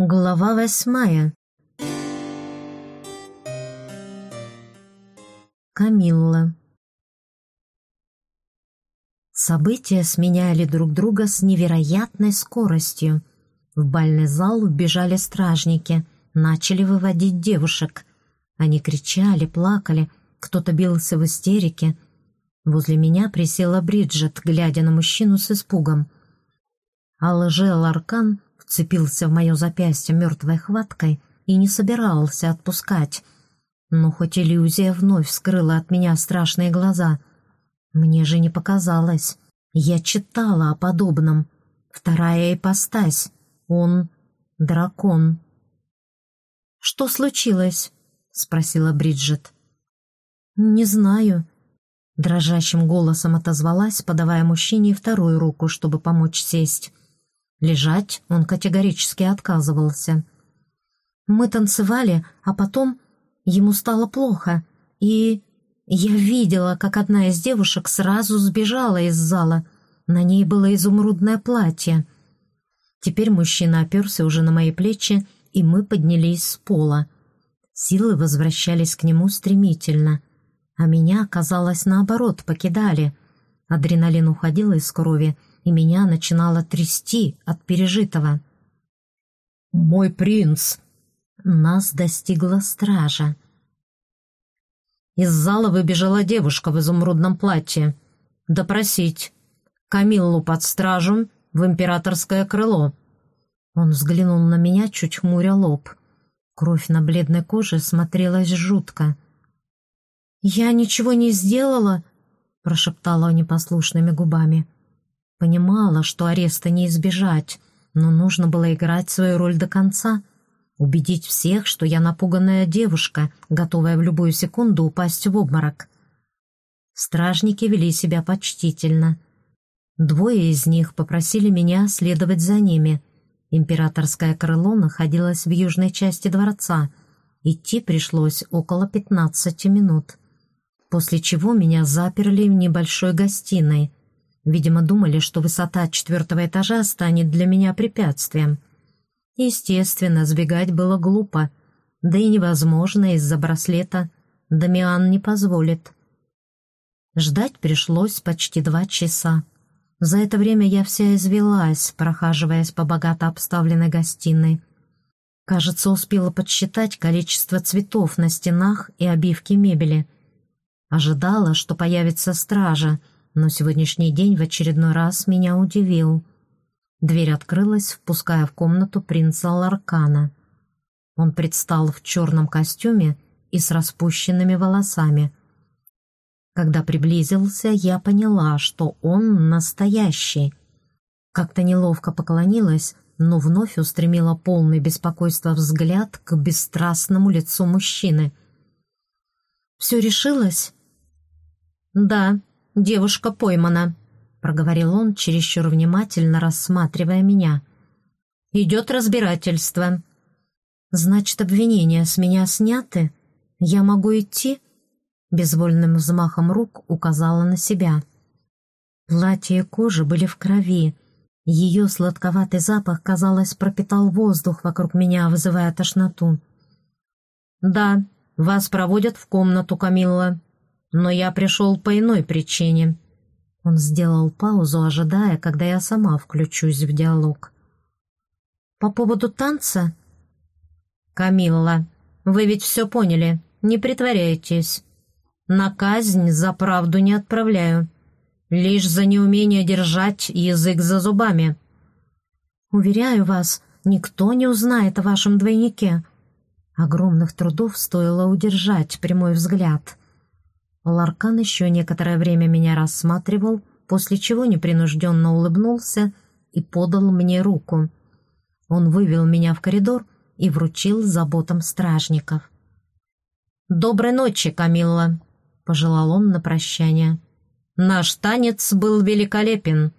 Глава восьмая Камилла События сменяли друг друга с невероятной скоростью. В бальный зал вбежали стражники, начали выводить девушек. Они кричали, плакали, кто-то бился в истерике. Возле меня присела Бриджит, глядя на мужчину с испугом. А лже-ларкан вцепился в мое запястье мертвой хваткой и не собирался отпускать. Но хоть иллюзия вновь скрыла от меня страшные глаза, мне же не показалось. Я читала о подобном. Вторая ипостась. Он — дракон. «Что случилось?» — спросила Бриджит. «Не знаю», — дрожащим голосом отозвалась, подавая мужчине вторую руку, чтобы помочь сесть. Лежать он категорически отказывался. Мы танцевали, а потом ему стало плохо, и я видела, как одна из девушек сразу сбежала из зала. На ней было изумрудное платье. Теперь мужчина оперся уже на мои плечи, и мы поднялись с пола. Силы возвращались к нему стремительно, а меня, казалось, наоборот, покидали. Адреналин уходил из крови, и меня начинало трясти от пережитого. «Мой принц!» Нас достигла стража. Из зала выбежала девушка в изумрудном платье. «Допросить. Камиллу под стражу в императорское крыло». Он взглянул на меня, чуть хмуря лоб. Кровь на бледной коже смотрелась жутко. «Я ничего не сделала», — прошептала непослушными губами. Понимала, что ареста не избежать, но нужно было играть свою роль до конца, убедить всех, что я напуганная девушка, готовая в любую секунду упасть в обморок. Стражники вели себя почтительно. Двое из них попросили меня следовать за ними. Императорское крыло находилось в южной части дворца. Идти пришлось около пятнадцати минут. После чего меня заперли в небольшой гостиной — Видимо, думали, что высота четвертого этажа станет для меня препятствием. Естественно, сбегать было глупо, да и невозможно из-за браслета. Дамиан не позволит. Ждать пришлось почти два часа. За это время я вся извелась, прохаживаясь по богато обставленной гостиной. Кажется, успела подсчитать количество цветов на стенах и обивки мебели. Ожидала, что появится стража — но сегодняшний день в очередной раз меня удивил. Дверь открылась, впуская в комнату принца Ларкана. Он предстал в черном костюме и с распущенными волосами. Когда приблизился, я поняла, что он настоящий. Как-то неловко поклонилась, но вновь устремила полный беспокойства взгляд к бесстрастному лицу мужчины. «Все решилось?» «Да», девушка поймана», — проговорил он, чересчур внимательно рассматривая меня. «Идет разбирательство». «Значит, обвинения с меня сняты? Я могу идти?» Безвольным взмахом рук указала на себя. Платье и кожа были в крови. Ее сладковатый запах, казалось, пропитал воздух вокруг меня, вызывая тошноту. «Да, вас проводят в комнату, Камилла», но я пришел по иной причине». Он сделал паузу, ожидая, когда я сама включусь в диалог. «По поводу танца?» «Камилла, вы ведь все поняли, не притворяйтесь. На казнь за правду не отправляю, лишь за неумение держать язык за зубами». «Уверяю вас, никто не узнает о вашем двойнике». Огромных трудов стоило удержать прямой взгляд. Ларкан еще некоторое время меня рассматривал, после чего непринужденно улыбнулся и подал мне руку. Он вывел меня в коридор и вручил заботам стражников. «Доброй ночи, Камилла!» — пожелал он на прощание. «Наш танец был великолепен!»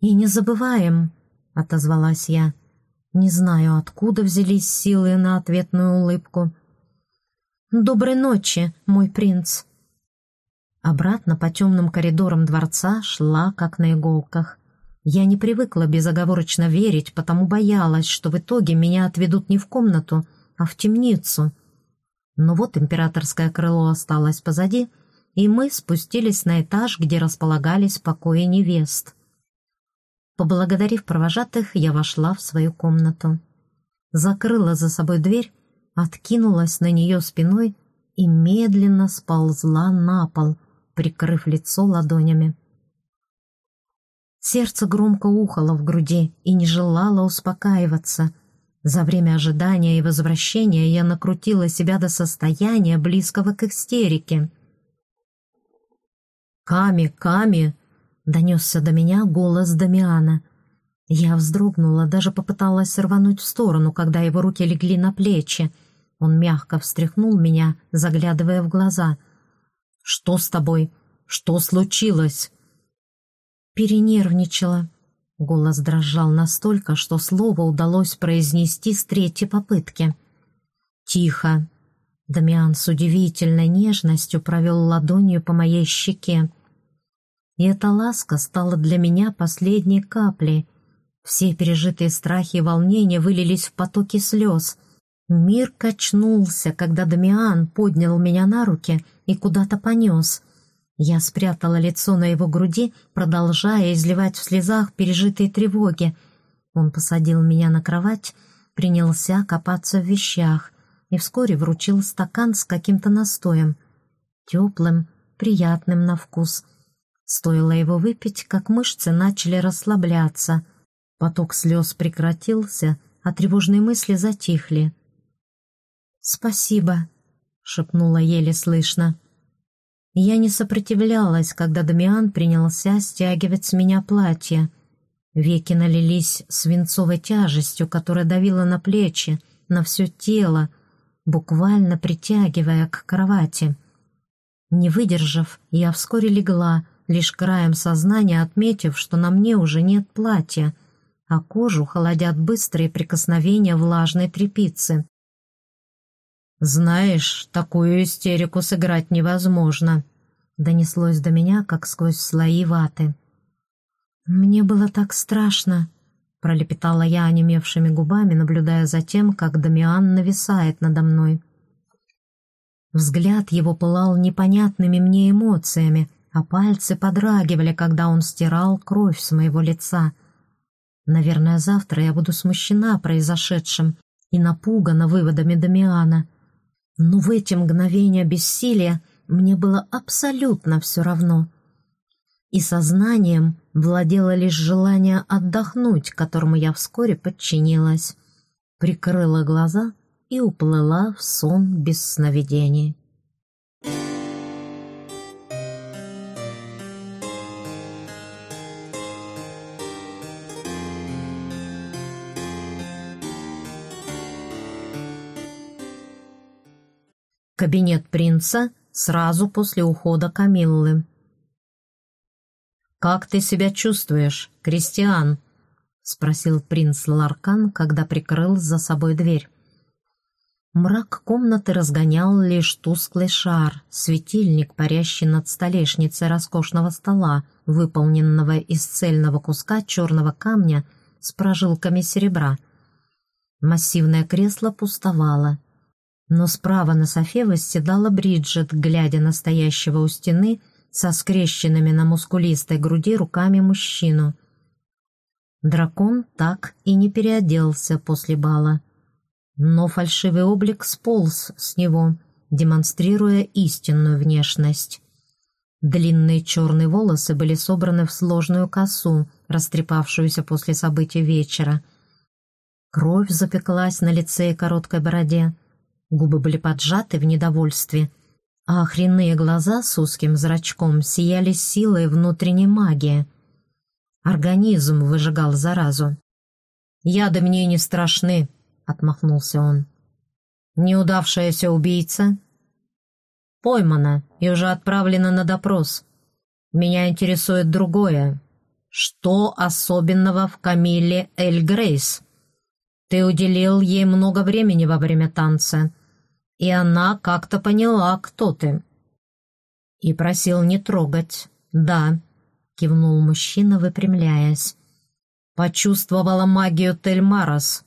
«И не забываем!» — отозвалась я. Не знаю, откуда взялись силы на ответную улыбку. «Доброй ночи, мой принц!» Обратно по темным коридорам дворца шла, как на иголках. Я не привыкла безоговорочно верить, потому боялась, что в итоге меня отведут не в комнату, а в темницу. Но вот императорское крыло осталось позади, и мы спустились на этаж, где располагались покои невест. Поблагодарив провожатых, я вошла в свою комнату. Закрыла за собой дверь, откинулась на нее спиной и медленно сползла на пол, прикрыв лицо ладонями. Сердце громко ухало в груди и не желало успокаиваться. За время ожидания и возвращения я накрутила себя до состояния, близкого к истерике. «Ками, Ками!» — донесся до меня голос Дамиана. Я вздрогнула, даже попыталась рвануть в сторону, когда его руки легли на плечи. Он мягко встряхнул меня, заглядывая в глаза. «Что с тобой? Что случилось?» Перенервничала. Голос дрожал настолько, что слово удалось произнести с третьей попытки. «Тихо!» Дамиан с удивительной нежностью провел ладонью по моей щеке. И эта ласка стала для меня последней каплей. Все пережитые страхи и волнения вылились в потоки слез. Мир качнулся, когда Дамиан поднял меня на руки и куда-то понес — я спрятала лицо на его груди, продолжая изливать в слезах пережитые тревоги. Он посадил меня на кровать, принялся копаться в вещах и вскоре вручил стакан с каким-то настоем. Теплым, приятным на вкус. Стоило его выпить, как мышцы начали расслабляться. Поток слез прекратился, а тревожные мысли затихли. «Спасибо», — шепнула еле слышно. Я не сопротивлялась, когда Дамиан принялся стягивать с меня платье. Веки налились свинцовой тяжестью, которая давила на плечи, на все тело, буквально притягивая к кровати. Не выдержав, я вскоре легла, лишь краем сознания отметив, что на мне уже нет платья, а кожу холодят быстрые прикосновения влажной тряпицы. «Знаешь, такую истерику сыграть невозможно», — донеслось до меня, как сквозь слои ваты. «Мне было так страшно», — пролепетала я онемевшими губами, наблюдая за тем, как Дамиан нависает надо мной. Взгляд его пылал непонятными мне эмоциями, а пальцы подрагивали, когда он стирал кровь с моего лица. Наверное, завтра я буду смущена произошедшим и напугана выводами Дамиана. Но в эти мгновения бессилия мне было абсолютно все равно. И сознанием владело лишь желание отдохнуть, которому я вскоре подчинилась. Прикрыла глаза и уплыла в сон без сновидений. Кабинет принца сразу после ухода Камиллы. «Как ты себя чувствуешь, Кристиан?» — спросил принц Ларкан, когда прикрыл за собой дверь. Мрак комнаты разгонял лишь тусклый шар, светильник, парящий над столешницей роскошного стола, выполненного из цельного куска черного камня с прожилками серебра. Массивное кресло пустовало — но справа на софе восседала Бриджит, глядя на стоящего у стены со скрещенными на мускулистой груди руками мужчину. Дракон так и не переоделся после бала, но фальшивый облик сполз с него, демонстрируя истинную внешность. Длинные черные волосы были собраны в сложную косу, растрепавшуюся после событий вечера. Кровь запеклась на лице и короткой бороде, Губы были поджаты в недовольстве, а охренные глаза с узким зрачком сияли силой внутренней магии. Организм выжигал заразу. «Яды мне не страшны», — отмахнулся он. «Неудавшаяся убийца?» «Поймана и уже отправлена на допрос. Меня интересует другое. Что особенного в Камиле Эль Грейс? Ты уделил ей много времени во время танца» и она как-то поняла, кто ты». «И просил не трогать, да», — кивнул мужчина, выпрямляясь. Почувствовала магию Тельмарос,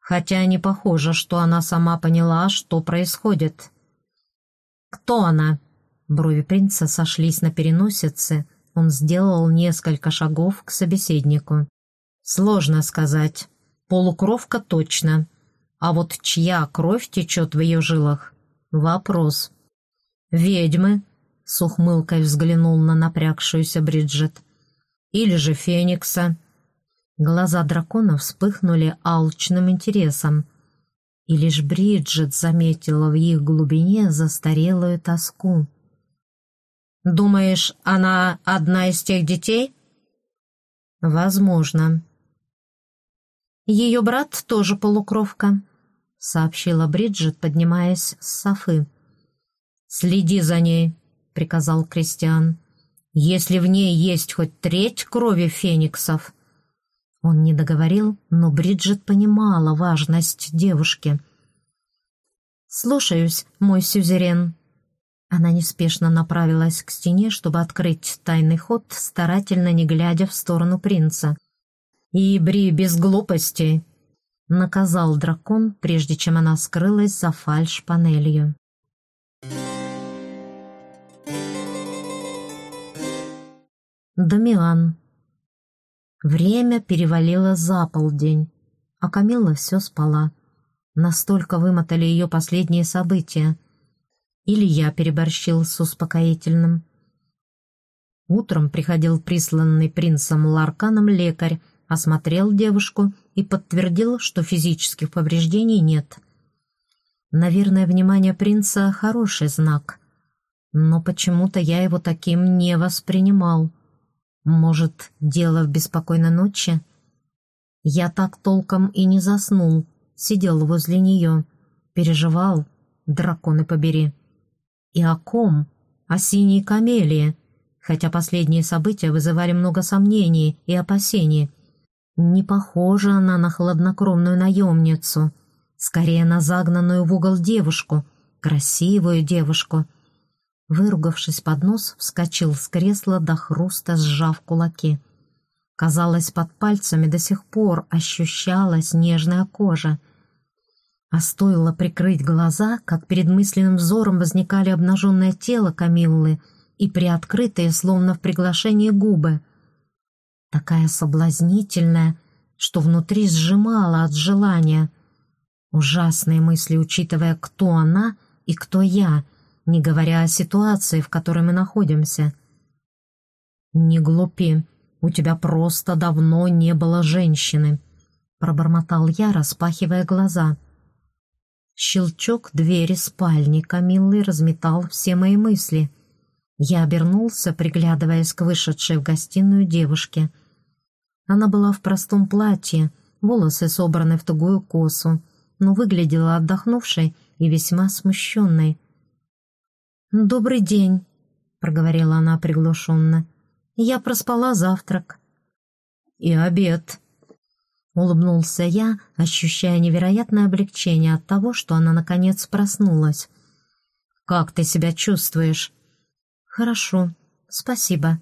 хотя не похоже, что она сама поняла, что происходит. «Кто она?» Брови принца сошлись на переносице, он сделал несколько шагов к собеседнику. «Сложно сказать. Полукровка точно. А вот чья кровь течет в ее жилах? Вопрос. Ведьмы?» С ухмылкой взглянул на напрягшуюся Бриджит. «Или же Феникса?» Глаза дракона вспыхнули алчным интересом, и лишь Бриджит заметила в их глубине застарелую тоску. «Думаешь, она одна из тех детей?» «Возможно». «Ее брат тоже полукровка», — сообщила Бриджит, поднимаясь с софы. «Следи за ней», — приказал Кристиан. «Если в ней есть хоть треть крови фениксов...» Он не договорил, но Бриджит понимала важность девушки. «Слушаюсь, мой сюзерен», она неспешно направилась к стене, чтобы открыть тайный ход, старательно не глядя в сторону принца. «И Бри без глупостей!» — наказал дракон, прежде чем она скрылась за фальш-панелью. Дамиан. Время перевалило за полдень, а Камилла все спала. Настолько вымотали ее последние события — или я переборщил с успокоительным. Утром приходил присланный принцем Ларканом лекарь, осмотрел девушку и подтвердил, что физических повреждений нет. Наверное, внимание принца — хороший знак, но почему-то я его таким не воспринимал. Может, дело в беспокойной ночи? Я так толком и не заснул, сидел возле нее, переживал, драконы побери. И о ком? О синей камелии, хотя последние события вызывали много сомнений и опасений. Не похожа она на хладнокровную наемницу, скорее на загнанную в угол девушку, красивую девушку. Выругавшись под нос, вскочил с кресла до хруста, сжав кулаки. Казалось, под пальцами до сих пор ощущалась нежная кожа. А стоило прикрыть глаза, как перед мысленным взором возникали обнаженное тело Камиллы и приоткрытые, словно в приглашении губы. Такая соблазнительная, что внутри сжимала от желания. Ужасные мысли, учитывая, кто она и кто я, не говоря о ситуации, в которой мы находимся. «Не глупи, у тебя просто давно не было женщины», — пробормотал я, распахивая глаза — Щелчок двери спальни Камиллы разметал все мои мысли. Я обернулся, приглядываясь к вышедшей в гостиную девушке. Она была в простом платье, волосы собраны в тугую косу, но выглядела отдохнувшей и весьма смущенной. «Добрый день», — проговорила она приглушенно. «Я проспала завтрак». «И обед», Улыбнулся я, ощущая невероятное облегчение от того, что она наконец проснулась. «Как ты себя чувствуешь?» «Хорошо, спасибо».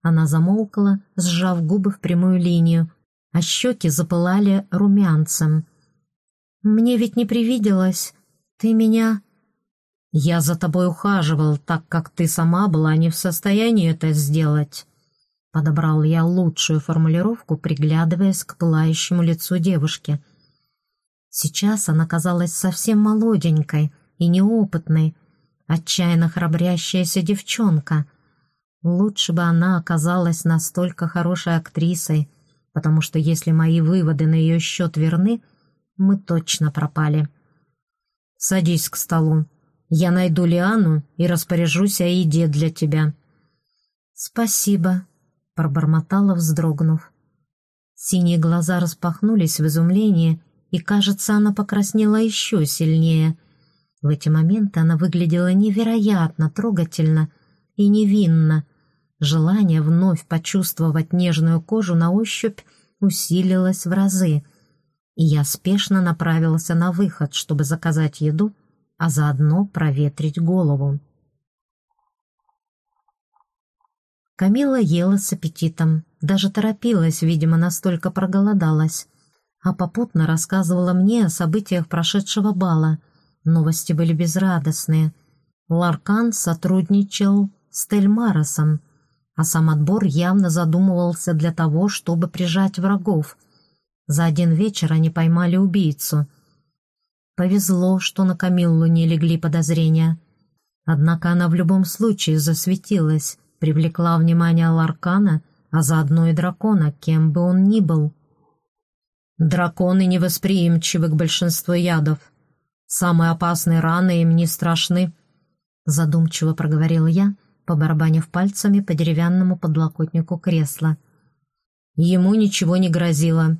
Она замолкла, сжав губы в прямую линию, а щеки запылали румянцем. «Мне ведь не привиделось. Ты меня...» «Я за тобой ухаживал, так как ты сама была не в состоянии это сделать». Подобрал я лучшую формулировку, приглядываясь к пылающему лицу девушки. Сейчас она казалась совсем молоденькой и неопытной, отчаянно храбрящаяся девчонка. Лучше бы она оказалась настолько хорошей актрисой, потому что если мои выводы на ее счет верны, мы точно пропали. «Садись к столу. Я найду Лиану и распоряжусь о еде для тебя». «Спасибо», пробормотала, вздрогнув. Синие глаза распахнулись в изумлении, и, кажется, она покраснела еще сильнее. В эти моменты она выглядела невероятно трогательно и невинно. Желание вновь почувствовать нежную кожу на ощупь усилилось в разы, и я спешно направился на выход, чтобы заказать еду, а заодно проветрить голову. Камила ела с аппетитом, даже торопилась, видимо, настолько проголодалась, а попутно рассказывала мне о событиях прошедшего бала. Новости были безрадостные. Ларкан сотрудничал с Тельмаросом, а сам отбор явно задумывался для того, чтобы прижать врагов. За один вечер они поймали убийцу. Повезло, что на Камиллу не легли подозрения. Однако она в любом случае засветилась, привлекла внимание Ларкана, а заодно и дракона, кем бы он ни был. Драконы невосприимчивы к большинству ядов. Самые опасные раны им не страшны, задумчиво проговорил я, побарабанив пальцами по деревянному подлокотнику кресла. Ему ничего не грозило.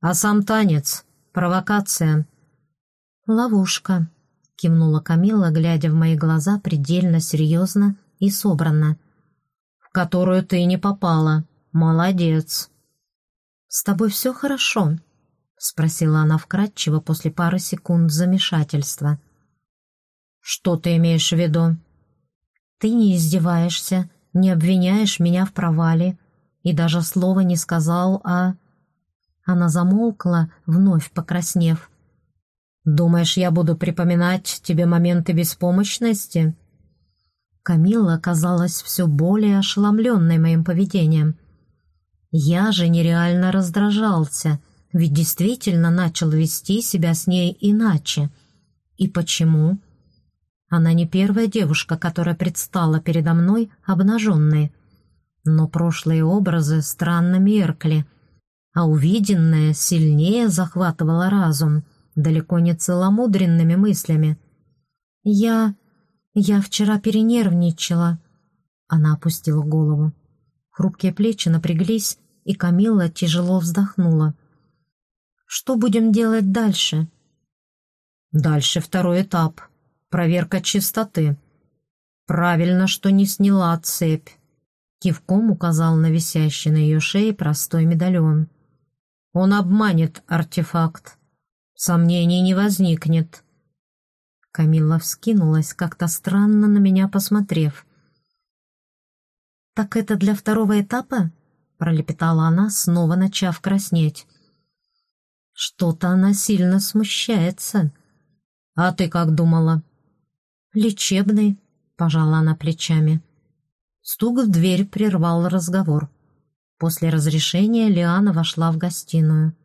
А сам танец — провокация. «Ловушка», — кивнула Камила, глядя в мои глаза предельно серьезно и собранно которую ты не попала. Молодец!» «С тобой все хорошо?» — спросила она вкратчиво после пары секунд замешательства. «Что ты имеешь в виду?» «Ты не издеваешься, не обвиняешь меня в провале и даже слова не сказал о...» Она замолкла, вновь покраснев. «Думаешь, я буду припоминать тебе моменты беспомощности?» Камилла казалась все более ошеломленной моим поведением. Я же нереально раздражался, ведь действительно начал вести себя с ней иначе. И почему? Она не первая девушка, которая предстала передо мной обнаженной. Но прошлые образы странно меркли, а увиденное сильнее захватывало разум, далеко не целомудренными мыслями. Я «Я вчера перенервничала». Она опустила голову. Хрупкие плечи напряглись, и Камила тяжело вздохнула. «Что будем делать дальше?» «Дальше второй этап. Проверка чистоты. Правильно, что не сняла цепь». Кивком указал на висящий на ее шее простой медальон. «Он обманет артефакт. Сомнений не возникнет. Камилла вскинулась, как-то странно на меня посмотрев. «Так это для второго этапа?» — пролепетала она, снова начав краснеть. «Что-то она сильно смущается. А ты как думала?» «Лечебный», — пожала она плечами. Стук в дверь прервал разговор. После разрешения Лиана вошла в гостиную.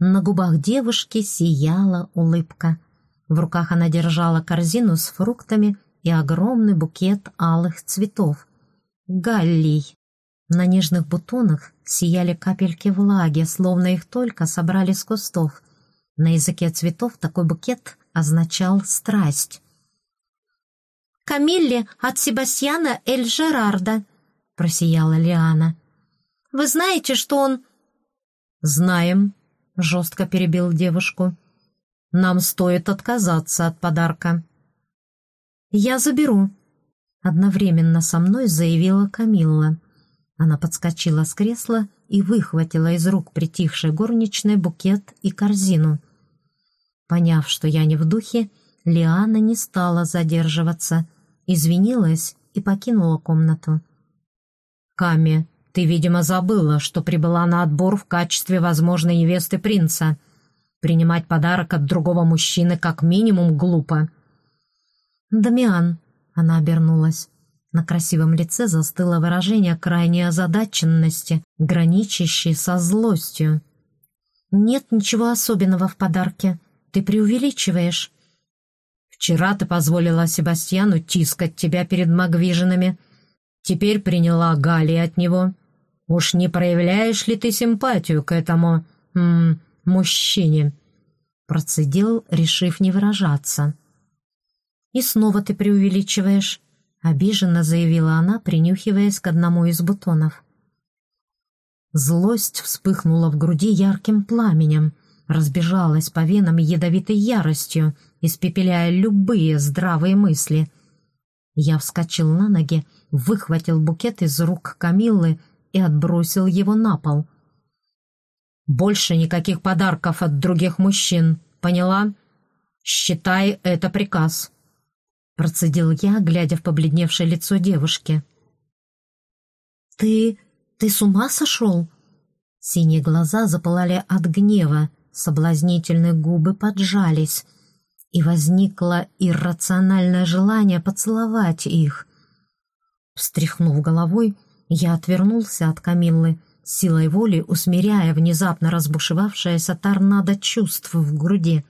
На губах девушки сияла улыбка — в руках она держала корзину с фруктами и огромный букет алых цветов. Галлий. На нежных бутонах сияли капельки влаги, словно их только собрали с кустов. На языке цветов такой букет означал страсть. «Камилле от Себастьяна Эль Жерарда», — просияла Лиана. «Вы знаете, что он...» «Знаем», — жестко перебил девушку. Нам стоит отказаться от подарка». «Я заберу», — одновременно со мной заявила Камилла. Она подскочила с кресла и выхватила из рук притихшей горничной букет и корзину. Поняв, что я не в духе, Лиана не стала задерживаться, извинилась и покинула комнату. «Ками, ты, видимо, забыла, что прибыла на отбор в качестве возможной невесты принца», Принимать подарок от другого мужчины как минимум глупо. «Дамиан», — она обернулась. На красивом лице застыло выражение крайней озадаченности, граничащей со злостью. «Нет ничего особенного в подарке. Ты преувеличиваешь». «Вчера ты позволила Себастьяну тискать тебя перед Магвижинами. Теперь приняла Гали от него. Уж не проявляешь ли ты симпатию к этому... М -м, мужчине», — процедил, решив не выражаться. «И снова ты преувеличиваешь», — обиженно заявила она, принюхиваясь к одному из бутонов. Злость вспыхнула в груди ярким пламенем, разбежалась по венам ядовитой яростью, испепеляя любые здравые мысли. Я вскочил на ноги, выхватил букет из рук Камиллы и отбросил его на пол. Больше никаких подарков от других мужчин, поняла? Считай это приказ. Процедил я, глядя в побледневшее лицо девушки. «Ты... ты с ума сошел?» Синие глаза запылали от гнева, соблазнительные губы поджались, и возникло иррациональное желание поцеловать их. Встряхнув головой, я отвернулся от Камиллы, силой воли усмиряя внезапно разбушевавшееся торнадо чувств в груди.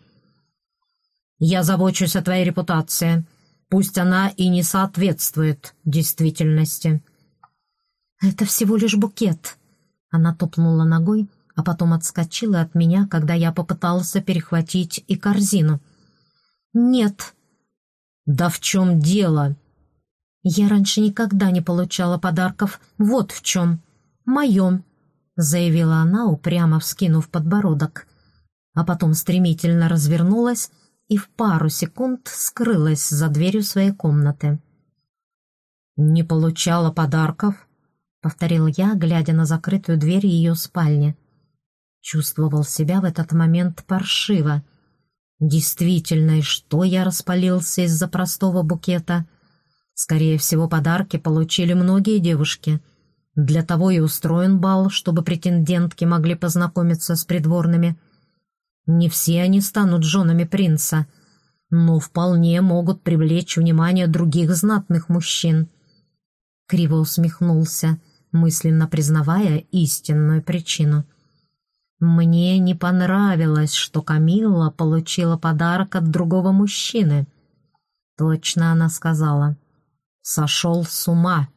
«Я забочусь о твоей репутации. Пусть она и не соответствует действительности». «Это всего лишь букет». Она топнула ногой, а потом отскочила от меня, когда я попытался перехватить и корзину. «Нет». «Да в чем дело?» «Я раньше никогда не получала подарков. Вот в чем. Моем», — заявила она, упрямо вскинув подбородок. А потом стремительно развернулась и в пару секунд скрылась за дверью своей комнаты. «Не получала подарков?» — повторил я, глядя на закрытую дверь ее спальни. Чувствовал себя в этот момент паршиво. Действительно, и что я распалился из-за простого букета? Скорее всего, подарки получили многие девушки. Для того и устроен бал, чтобы претендентки могли познакомиться с придворными. Не все они станут женами принца, но вполне могут привлечь внимание других знатных мужчин. Криво усмехнулся, мысленно признавая истинную причину. Мне не понравилось, что Камилла получила подарок от другого мужчины. Точно она сказала. «Сошел с ума».